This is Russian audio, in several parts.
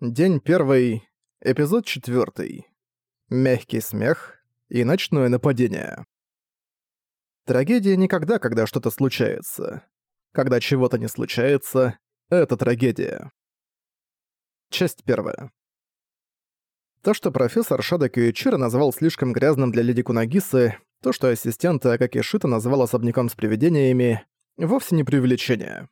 День первый, эпизод четвертый. Мягкий смех и ночное нападение. Трагедия никогда, когда что-то случается. Когда чего-то не случается, это трагедия. Часть первая. То, что профессор Шада Кюичира назвал слишком грязным для леди Кунагисы, то, что ассистент Акаки Шита назвал особняком с привидениями, вовсе не преувеличение.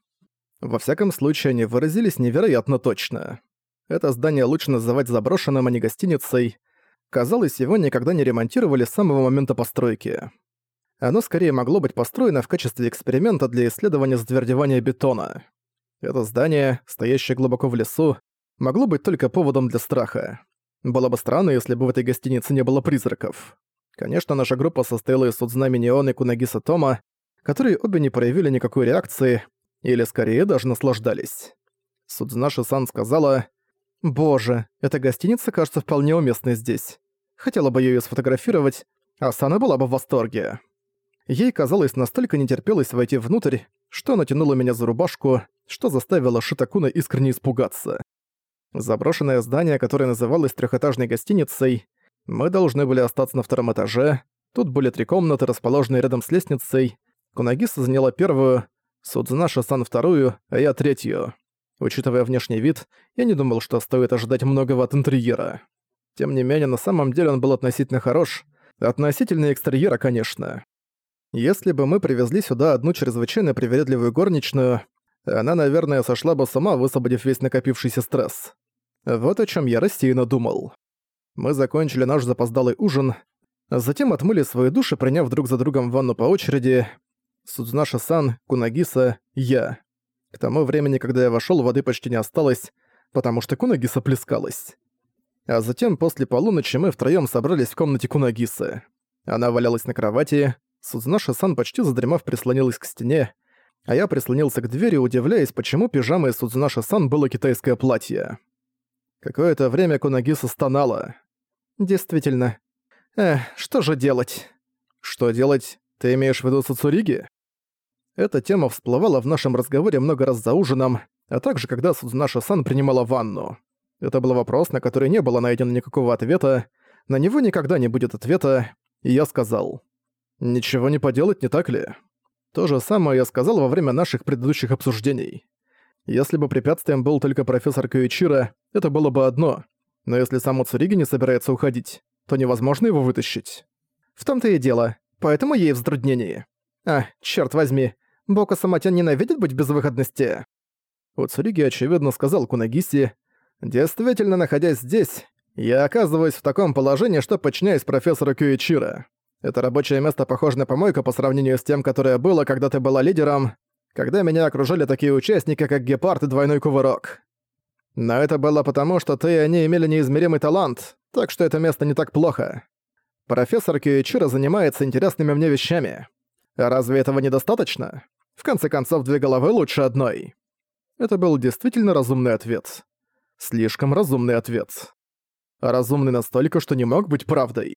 Во всяком случае, они выразились невероятно точно. Это здание лучше называть заброшенным, а не гостиницей. Казалось, его никогда не ремонтировали с самого момента постройки. Оно скорее могло быть построено в качестве эксперимента для исследования затвердевания бетона. Это здание, стоящее глубоко в лесу, могло быть только поводом для страха. Было бы странно, если бы в этой гостинице не было призраков. Конечно, наша группа состояла из Судзнами Неон и Кунагиса Тома, которые обе не проявили никакой реакции, или скорее даже наслаждались. Судзнаши-сан сказала, Боже, эта гостиница кажется вполне уместной здесь. Хотела бы её сфотографировать, а Сана была бы в восторге. Ей, казалось, настолько не терпелось войти внутрь, что натянула меня за рубашку, что заставило Шитакуна искренне испугаться. Заброшенное здание, которое называлось трехэтажной гостиницей, мы должны были остаться на втором этаже, тут были три комнаты, расположенные рядом с лестницей, Кунагиса заняла первую, Судзунаша-сан вторую, а я третью. Учитывая внешний вид, я не думал, что стоит ожидать многого от интерьера. Тем не менее, на самом деле он был относительно хорош. Относительно экстерьера, конечно. Если бы мы привезли сюда одну чрезвычайно привередливую горничную, она, наверное, сошла бы сама, высвободив весь накопившийся стресс. Вот о чем я рассеянно думал. Мы закончили наш запоздалый ужин, затем отмыли свои души, приняв друг за другом ванну по очереди. Судзунаша-сан, Кунагиса, я. К тому времени, когда я вошёл, воды почти не осталось, потому что Кунагиса плескалась. А затем, после полуночи, мы втроём собрались в комнате Кунагисы. Она валялась на кровати, Судзунаша-сан почти задремав прислонилась к стене, а я прислонился к двери, удивляясь, почему пижамой Судзунаша-сан было китайское платье. Какое-то время Кунагиса стонала. «Действительно. Эх, что же делать?» «Что делать? Ты имеешь в виду Сацуриги?» Эта тема всплывала в нашем разговоре много раз за ужином, а также когда Судзунаша-сан принимала ванну. Это был вопрос, на который не было найдено никакого ответа, на него никогда не будет ответа, и я сказал. «Ничего не поделать, не так ли?» То же самое я сказал во время наших предыдущих обсуждений. Если бы препятствием был только профессор Кюичира, это было бы одно, но если сам Уцуриги не собирается уходить, то невозможно его вытащить. В том-то и дело, поэтому ей в затруднении. А, черт возьми, Бока Саматян ненавидит быть в безвыходности?» Уцуриги, очевидно, сказал Кунагиси, «Действительно, находясь здесь, я оказываюсь в таком положении, что подчиняюсь профессору Кюичира. Это рабочее место похоже на помойку по сравнению с тем, которое было, когда ты была лидером, когда меня окружали такие участники, как Гепард и Двойной Кувырок. Но это было потому, что ты и они имели неизмеримый талант, так что это место не так плохо. Профессор Кюичира занимается интересными мне вещами. Разве этого недостаточно? В конце концов, две головы лучше одной. Это был действительно разумный ответ. Слишком разумный ответ. Разумный настолько, что не мог быть правдой.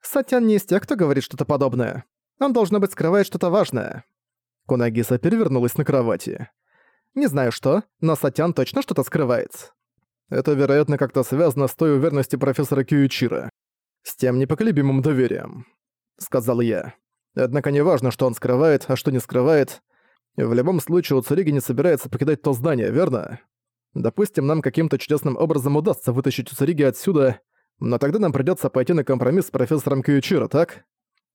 Сатян не из тех, кто говорит что-то подобное. Он, должно быть, скрывает что-то важное. Кунагиса перевернулась на кровати. Не знаю что, но Сатян точно что-то скрывает. Это, вероятно, как-то связано с той уверенностью профессора Кьюичира. С тем непоколебимым доверием. Сказал я. Однако не важно, что он скрывает, а что не скрывает. В любом случае, Уцуриги не собирается покидать то здание, верно? Допустим, нам каким-то чудесным образом удастся вытащить Уцуриги отсюда, но тогда нам придётся пойти на компромисс с профессором Кьюичиро, так?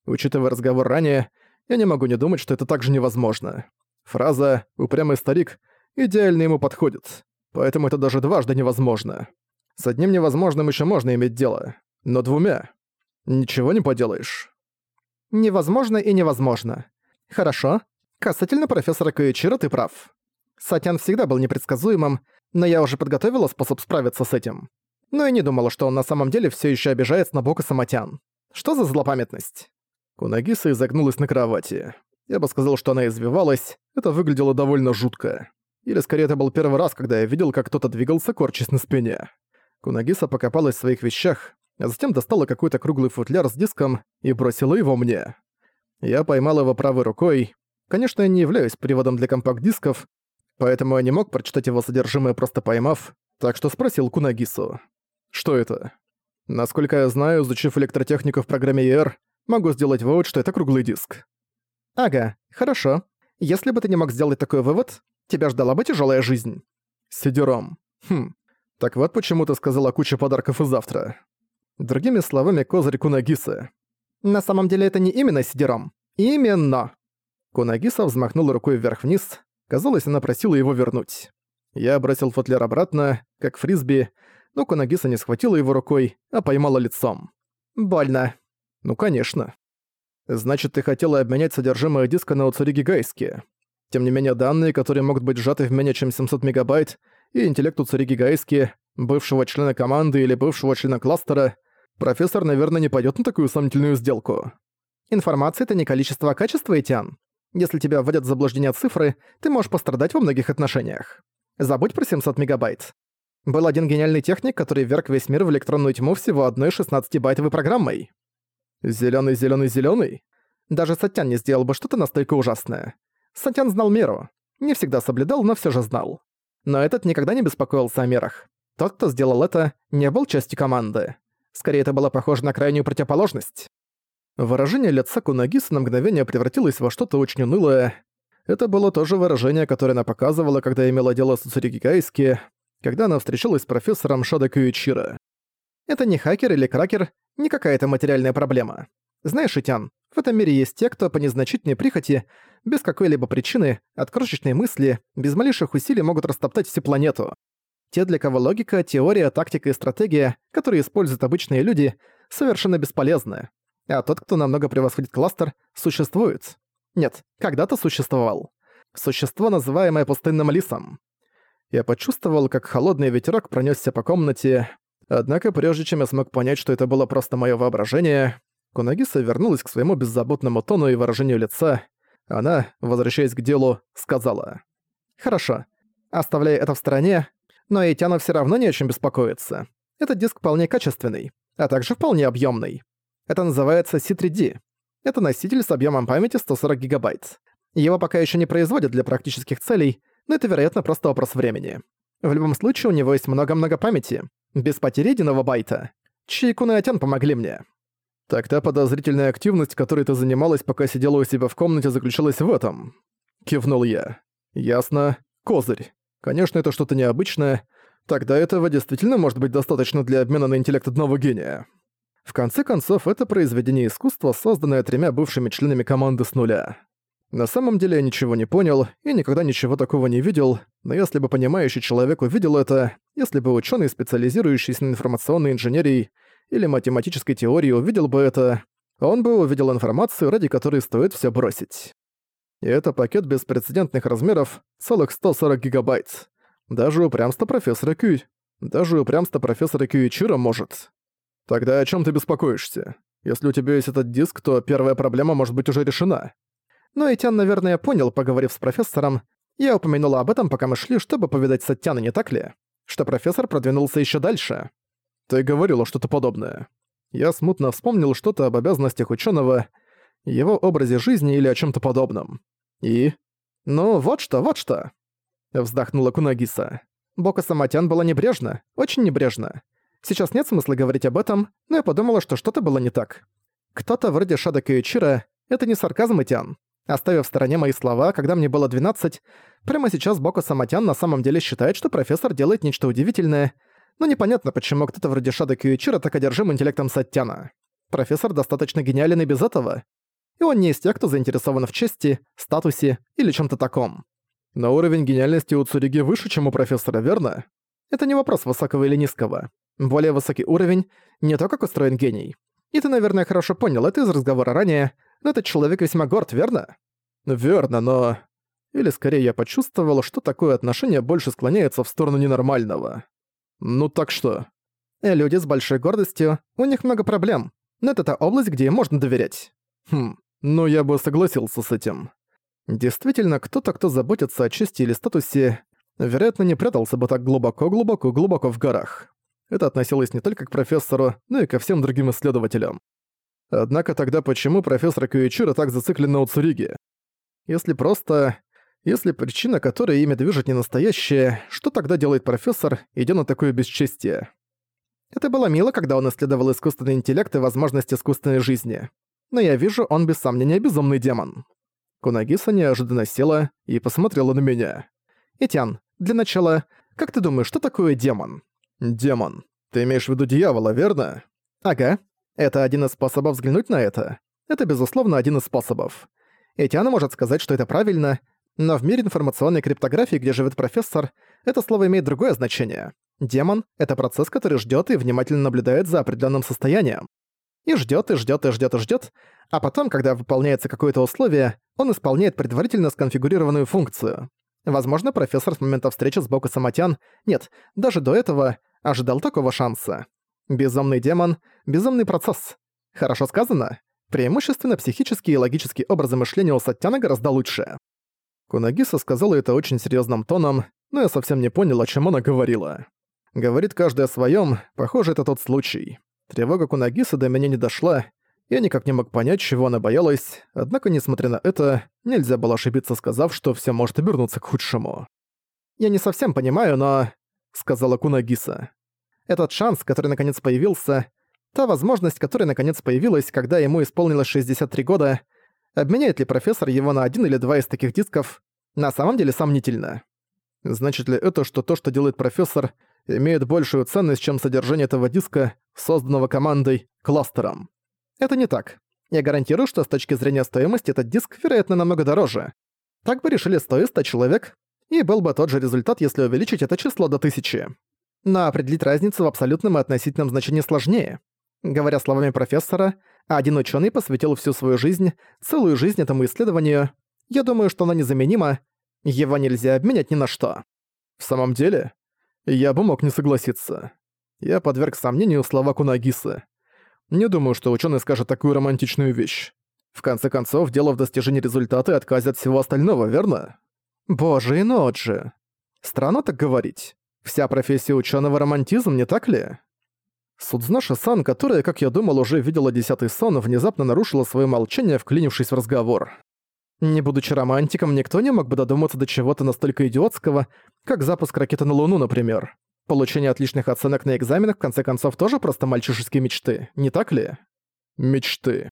Учитывая разговор ранее, я не могу не думать, что это также невозможно. Фраза «упрямый старик» идеально ему подходит, поэтому это даже дважды невозможно. С одним невозможным ещё можно иметь дело, но двумя ничего не поделаешь. Невозможно и невозможно. Хорошо. Касательно профессора Коичира ты прав. Сатян всегда был непредсказуемым, но я уже подготовила способ справиться с этим. Но я не думала, что он на самом деле все еще обижается на Бока Саматян. Что за злопамятность? Кунагиса изогнулась на кровати. Я бы сказал, что она извивалась, это выглядело довольно жутко. Или скорее это был первый раз, когда я видел, как кто-то двигался, корчась на спине. Кунагиса покопалась в своих вещах, а затем достала какой-то круглый футляр с диском и бросила его мне. Я поймал его правой рукой. Конечно, я не являюсь приводом для компакт-дисков, поэтому я не мог прочитать его содержимое, просто поймав. Так что спросил Кунагису. «Что это?» Насколько я знаю, изучив электротехнику в программе ER, могу сделать вывод, что это круглый диск. Ага, хорошо. Если бы ты не мог сделать такой вывод, тебя ждала бы тяжелая жизнь. Сидером. Хм. Так вот почему ты сказала куча подарков и завтра. Другими словами, козырь Кунагиса. На самом деле это не именно сидером. Именно. Кунагиса взмахнула рукой вверх-вниз. Казалось, она просила его вернуть. Я бросил футляр обратно, как фрисби, но Кунагиса не схватила его рукой, а поймала лицом. «Больно». «Ну, конечно». «Значит, ты хотела обменять содержимое диска на Уцуриги Гайски. Тем не менее, данные, которые могут быть сжаты в менее чем 700 мегабайт, и интеллект Уцуриги Гайски, бывшего члена команды или бывшего члена кластера, профессор, наверное, не пойдет на такую сомнительную сделку. Информация — это не количество, а качество, Этиан. Если тебя вводят в заблуждение цифры, ты можешь пострадать во многих отношениях. Забудь про 700 мегабайт. Был один гениальный техник, который вверг весь мир в электронную тьму всего одной 16-байтовой программой. Зелёный, зелёный, зелёный. Даже Сатян не сделал бы что-то настолько ужасное. Сатян знал меру. Не всегда соблюдал, но всё же знал. Но этот никогда не беспокоился о мерах. Тот, кто сделал это, не был частью команды. Скорее, это было похоже на крайнюю противоположность. Выражение лица Кунагиса на мгновение превратилось во что-то очень унылое. Это было то же выражение, которое она показывала, когда имела дело с Уцуриги Гайски, когда она встречалась с профессором Шада Кьюичиро. Это не хакер или кракер, не какая-то материальная проблема. Знаешь, Итян, в этом мире есть те, кто по незначительной прихоти, без какой-либо причины, от крошечной мысли, без малейших усилий могут растоптать всю планету. Те, для кого логика, теория, тактика и стратегия, которые используют обычные люди, совершенно бесполезны. А тот, кто намного превосходит кластер, существует. Нет, когда-то существовал. Существо, называемое пустынным лисом. Я почувствовал, как холодный ветерок пронесся по комнате. Однако прежде чем я смог понять, что это было просто мое воображение, Кунагиса вернулась к своему беззаботному тону и выражению лица. Она, возвращаясь к делу, сказала. «Хорошо. Оставляя это в стороне, но Эйтяна все равно не о чем беспокоиться. Этот диск вполне качественный, а также вполне объемный. Это называется C3D. Это носитель с объемом памяти 140 гигабайт. Его пока еще не производят для практических целей, но это, вероятно, просто вопрос времени. В любом случае, у него есть много-много памяти, без потери единого байта. Чайкун и Атян помогли мне. Так та подозрительная активность, которой ты занималась, пока сидела у себя в комнате, заключалась в этом. Кивнул я. Ясно. Козырь. Конечно, это что-то необычное. Тогда этого действительно может быть достаточно для обмена на интеллект одного гения. В конце концов, это произведение искусства, созданное тремя бывшими членами команды с нуля. На самом деле я ничего не понял и никогда ничего такого не видел, но если бы понимающий человек увидел это, если бы ученый, специализирующийся на информационной инженерии или математической теории увидел бы это, он бы увидел информацию, ради которой стоит все бросить. И это пакет беспрецедентных размеров, целых 140 гигабайт. Даже упрямство профессора Кюй. Даже упрямство профессора Кюичира может. Тогда о чем ты беспокоишься? Если у тебя есть этот диск, то первая проблема может быть уже решена. Но Этян, наверное, понял, поговорив с профессором, я упомянула об этом, пока мы шли, чтобы повидать Саттяна, не так ли? Что профессор продвинулся еще дальше. Ты говорила что-то подобное. Я смутно вспомнил что-то об обязанностях ученого, его образе жизни или о чем то подобном. И... Ну, вот что, вот что. Вздохнула Кунагиса. Бока Саматян была небрежна, очень небрежна. Сейчас нет смысла говорить об этом, но я подумала, что что-то было не так. Кто-то вроде Шада Киючира — это не сарказм, Итян. Оставив в стороне мои слова, когда мне было 12, прямо сейчас Боко Саматян на самом деле считает, что профессор делает нечто удивительное, но непонятно, почему кто-то вроде Шада Кьюичира так одержим интеллектом Саттяна. Профессор достаточно гениален и без этого. И он не из тех, кто заинтересован в чести, статусе или чем то таком. Но уровень гениальности у Цуриги выше, чем у профессора, верно? Это не вопрос высокого или низкого. Более высокий уровень — не то, как устроен гений. И ты, наверное, хорошо понял это из разговора ранее — но этот человек весьма горд, верно? Верно, но... Или скорее я почувствовал, что такое отношение больше склоняется в сторону ненормального. Ну так что? Э, люди с большой гордостью, у них много проблем, но это та область, где им можно доверять. Хм, ну я бы согласился с этим. Действительно, кто-то, кто заботится о чести или статусе, вероятно, не прятался бы так глубоко-глубоко-глубоко в горах. Это относилось не только к профессору, но и ко всем другим исследователям. Однако тогда почему профессор Кюичиро так зациклен на Уцуриге? Если просто... Если причина, которая ими движет, не настоящая, что тогда делает профессор, идя на такое бесчестие? Это было мило, когда он исследовал искусственный интеллект и возможность искусственной жизни. Но я вижу, он без сомнения безумный демон. Кунагиса неожиданно села и посмотрела на меня. «Этян, для начала, как ты думаешь, что такое демон?» «Демон. Ты имеешь в виду дьявола, верно?» «Ага. Это один из способов взглянуть на это. Это, безусловно, один из способов. Этиана может сказать, что это правильно, но в мире информационной криптографии, где живет профессор, это слово имеет другое значение. Демон — это процесс, который ждет и внимательно наблюдает за определенным состоянием. И ждет, и ждет, и ждет, и ждет, а потом, когда выполняется какое-то условие, он исполняет предварительно сконфигурированную функцию. Возможно, профессор с момента встречи с Боку Самотян, нет, даже до этого, ожидал такого шанса. Безумный демон, безумный процесс. Хорошо сказано? Преимущественно психические и логические образы мышления у Саттяна гораздо лучше. Кунагиса сказала это очень серьезным тоном, но я совсем не понял, о чем она говорила. Говорит каждый о своем, похоже, это тот случай. Тревога Кунагиса до меня не дошла, я никак не мог понять, чего она боялась, однако, несмотря на это, нельзя было ошибиться, сказав, что все может обернуться к худшему. «Я не совсем понимаю, но...» — сказала Кунагиса. «Этот шанс, который наконец появился, та возможность, которая наконец появилась, когда ему исполнилось 63 года, обменяет ли профессор его на один или два из таких дисков, на самом деле сомнительно. Значит ли это, что то, что делает профессор, имеет большую ценность, чем содержание этого диска, созданного командой, кластером? Это не так. Я гарантирую, что с точки зрения стоимости этот диск, вероятно, намного дороже. Так бы решили 100 100 человек, и был бы тот же результат, если увеличить это число до тысячи. Но определить разницу в абсолютном и относительном значении сложнее. Говоря словами профессора, один ученый посвятил всю свою жизнь, целую жизнь этому исследованию. Я думаю, что оно незаменимо, его нельзя обменять ни на что. В самом деле, я бы мог не согласиться. Я подверг сомнению слова Кунагисы. Не думаю, что ученый скажет такую романтичную вещь. В конце концов, дело в достижении результата и отказе от всего остального, верно? Боже и Ноджи. Странно так говорить. Вся профессия ученого романтизм, не так ли? Судзнаша-сан, которая, как я думал, уже видела десятый сон, внезапно нарушила свое молчание, вклинившись в разговор. Не будучи романтиком, никто не мог бы додуматься до чего-то настолько идиотского, как запуск ракеты на Луну, например. Получение отличных оценок на экзаменах, в конце концов, тоже просто мальчишеские мечты, не так ли? Мечты.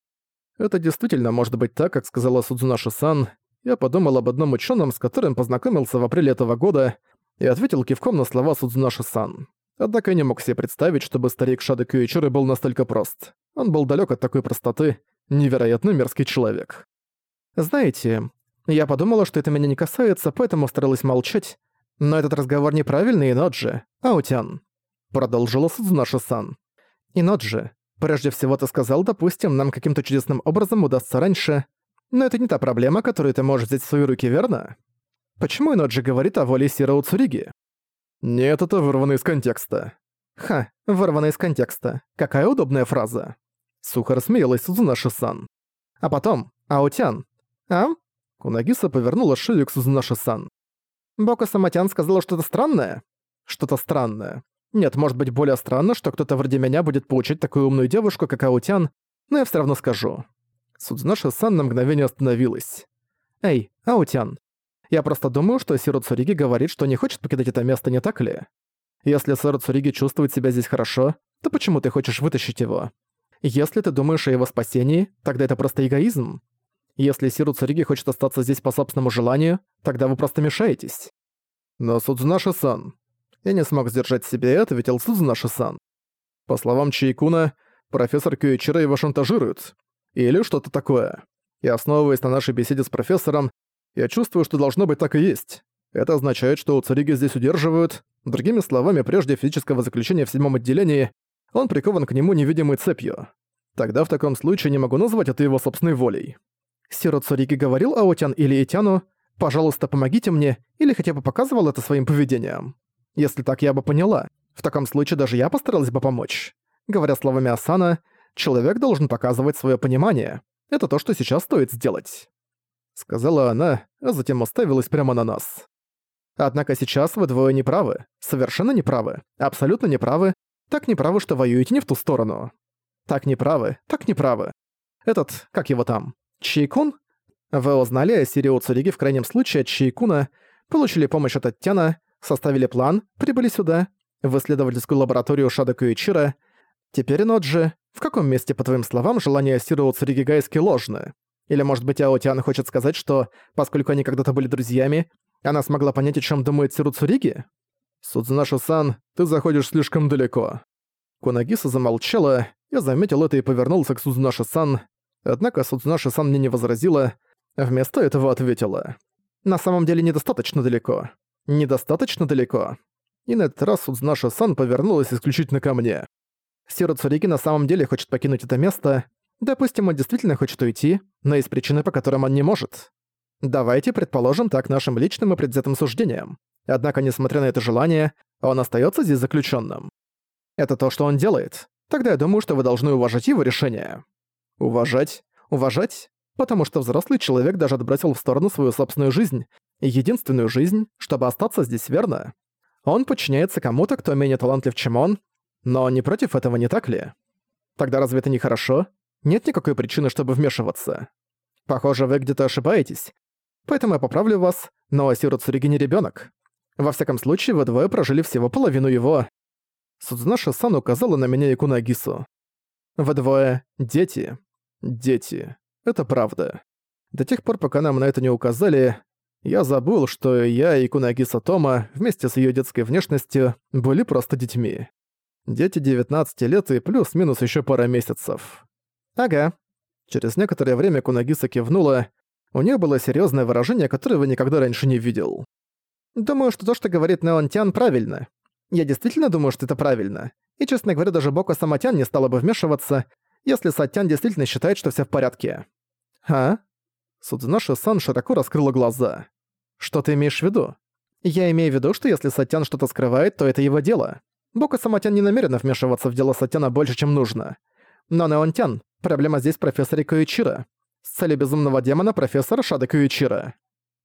Это действительно может быть так, как сказала Судзунаши-сан. Я подумал об одном ученом, с которым познакомился в апреле этого года, и ответил кивком на слова Судзунаши-сан. Однако я не мог себе представить, чтобы старик Шады Кюичуры был настолько прост. Он был далек от такой простоты, невероятно мерзкий человек. Знаете, я подумала, что это меня не касается, поэтому старалась молчать, но этот разговор неправильный, Иноджи, Аутян. Продолжила Судзунаша-сан. Иноджи, прежде всего ты сказал, допустим, нам каким-то чудесным образом удастся раньше, но это не та проблема, которую ты можешь взять в свои руки, верно? Почему Иноджи говорит о воле Сироу Цуриги? Нет, это вырвано из контекста. Ха, вырвано из контекста. Какая удобная фраза. Сухо рассмеялась Судзунаша-сан. А потом, Аутян. А? Кунагиса повернула шею к Судзунаша-сан. Бока Самотян сказала что-то странное? Что-то странное. Нет, может быть более странно, что кто-то вроде меня будет получать такую умную девушку, как Аутян, но я все равно скажу. Судзунаша-сан на мгновение остановилась. «Эй, Аутян, я просто думаю, что Сиру Цуриги говорит, что не хочет покидать это место, не так ли? Если Сиру Цуриги чувствует себя здесь хорошо, то почему ты хочешь вытащить его? Если ты думаешь о его спасении, тогда это просто эгоизм. Если Сиру Цуриги хочет остаться здесь по собственному желанию, тогда вы просто мешаетесь. Но Судзунаши-сан... Я не смог сдержать себя и ответил Судзунаши-сан. По словам Чайкуна, профессор Кюичиро его шантажирует. Или что-то такое. И основываясь на нашей беседе с профессором, я чувствую, что должно быть так и есть. Это означает, что у Цуриги здесь удерживают. Другими словами, прежде физического заключения в седьмом отделении, он прикован к нему невидимой цепью. Тогда в таком случае не могу назвать это его собственной волей. Сиро Цуриги говорил Аотян или Этяну, «Пожалуйста, помогите мне», или хотя бы показывал это своим поведением. Если так, я бы поняла. В таком случае даже я постаралась бы помочь. Говоря словами Асана, человек должен показывать свое понимание. Это то, что сейчас стоит сделать. Сказала она, а затем оставилась прямо на нас. Однако сейчас вы двое неправы. Совершенно неправы. Абсолютно неправы. Так неправы, что воюете не в ту сторону. Так неправы, так неправы. Этот, как его там, Чайкун? Вы узнали о Сирио Цуриги в крайнем случае от Чайкуна, получили помощь от Аттяна, составили план, прибыли сюда, в исследовательскую лабораторию Шада Куичира. Теперь, Ноджи, в каком месте, по твоим словам, желание Сирио Цуриги Гайски ложно? Или, может быть, Аотиан хочет сказать, что, поскольку они когда-то были друзьями, она смогла понять, о чем думает Сиру Цуриги? Судзунаши-сан, ты заходишь слишком далеко. Кунагиса замолчала, я заметил это и повернулся к Судзунаши-сан, однако Судзунаши-сан мне не возразила, вместо этого ответила. На самом деле недостаточно далеко. Недостаточно далеко. И на этот раз Судзунаши-сан повернулась исключительно ко мне. Сира Цуриги на самом деле хочет покинуть это место. Допустим, он действительно хочет уйти, но есть причины, по которым он не может. Давайте предположим так нашим личным и предвзятым суждением. Однако, несмотря на это желание, он остается здесь заключенным. Это то, что он делает. Тогда я думаю, что вы должны уважать его решение. Уважать? Уважать? Потому что взрослый человек даже отбросил в сторону свою собственную жизнь, единственную жизнь, чтобы остаться здесь верно. Он подчиняется кому-то, кто менее талантлив, чем он, но не против этого, не так ли? Тогда разве это не хорошо? Нет никакой причины, чтобы вмешиваться. Похоже, вы где-то ошибаетесь. Поэтому я поправлю вас, но Асиру Цуриги не ребёнок. Во всяком случае, вы двое прожили всего половину его. Судзунаша-сан указала на меня и Кунагису. Вы двое — дети. Дети. Это правда. До тех пор, пока нам на это не указали, я забыл, что я и Кунагиса Тома вместе с её детской внешностью были просто детьми. Дети 19 лет и плюс-минус ещё пара месяцев. Ага. Через некоторое время Кунагиса кивнула. У неё было серьёзное выражение, которое вы никогда раньше не видел. Думаю, что то, что говорит Неонтян, правильно. Я действительно думаю, что это правильно. И, честно говоря, даже Боко Самотян не стала бы вмешиваться, если Сатян действительно считает, что всё в порядке. А? Судзунаши-сан широко раскрыла глаза. Что ты имеешь в виду? Я имею в виду, что если Сатян что-то скрывает, то это его дело. Бока Самотян не намерена вмешиваться в дело Сатяна больше, чем нужно. Но Неонтян, проблема здесь профессор Куичира. С целью безумного демона профессора Шада Куичира.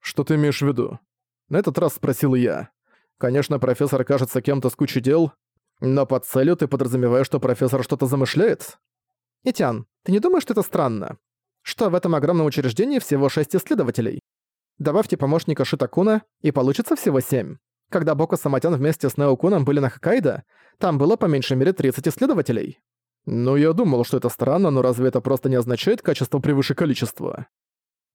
Что ты имеешь в виду? На этот раз спросил я. Конечно, профессор кажется кем-то с кучей дел, но под целью ты подразумеваешь, что профессор что-то замышляет? Итян, ты не думаешь, что это странно? Что в этом огромном учреждении всего шесть исследователей? Добавьте помощника Шитакуна, и получится всего семь. Когда Боку Самотян вместе с Неокуном были на Хоккайдо, там было по меньшей мере 30 исследователей. Ну, я думал, что это странно, но разве это просто не означает качество превыше количества?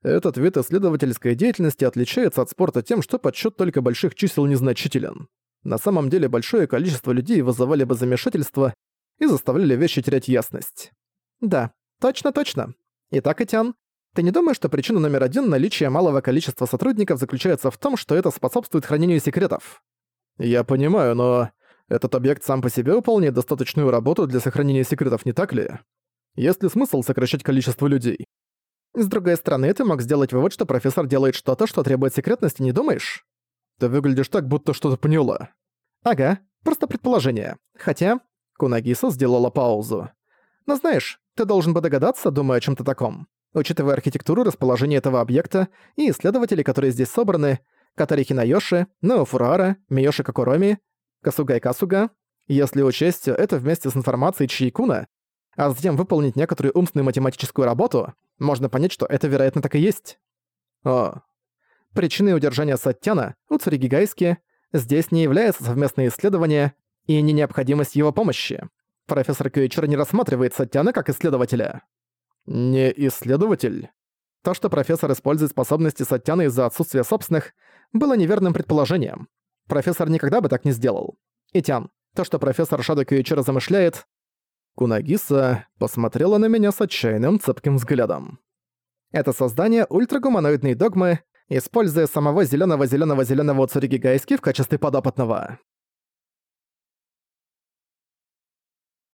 Этот вид исследовательской деятельности отличается от спорта тем, что подсчет только больших чисел незначителен. На самом деле большое количество людей вызывали бы замешательство и заставляли вещи терять ясность. Да, точно-точно. Итак, Этян, ты не думаешь, что причина номер один наличия малого количества сотрудников заключается в том, что это способствует хранению секретов? Я понимаю, но этот объект сам по себе выполняет достаточную работу для сохранения секретов, не так ли? Есть ли смысл сокращать количество людей? С другой стороны, ты мог сделать вывод, что профессор делает что-то, что требует секретности, не думаешь? Ты выглядишь так, будто что-то поняла. Ага, просто предположение. Хотя... Кунагиса сделала паузу. Но знаешь, ты должен бы догадаться, думая о чем то таком. Учитывая архитектуру, расположение этого объекта и исследователи, которые здесь собраны, Катари Хинайоши, Неофурара, Миёши Кокуроми, Касугай Касуга, если учесть это вместе с информацией Чиикуна, а затем выполнить некоторую умственную математическую работу, можно понять, что это, вероятно, так и есть. О. Причиной удержания Саттяна у Цуригигайски здесь не является совместное исследование и не необходимость его помощи. Профессор Кюичер не рассматривает Саттяна как исследователя. Не исследователь? То, что профессор использует способности Саттяна из-за отсутствия собственных, было неверным предположением. Профессор никогда бы так не сделал. Итян, то, что профессор Шадо Кюичера замышляет... Кунагиса посмотрела на меня с отчаянным цепким взглядом. Это создание ультрагуманоидной догмы, используя самого зеленого зеленого зеленого Цуригигайски в качестве подопытного.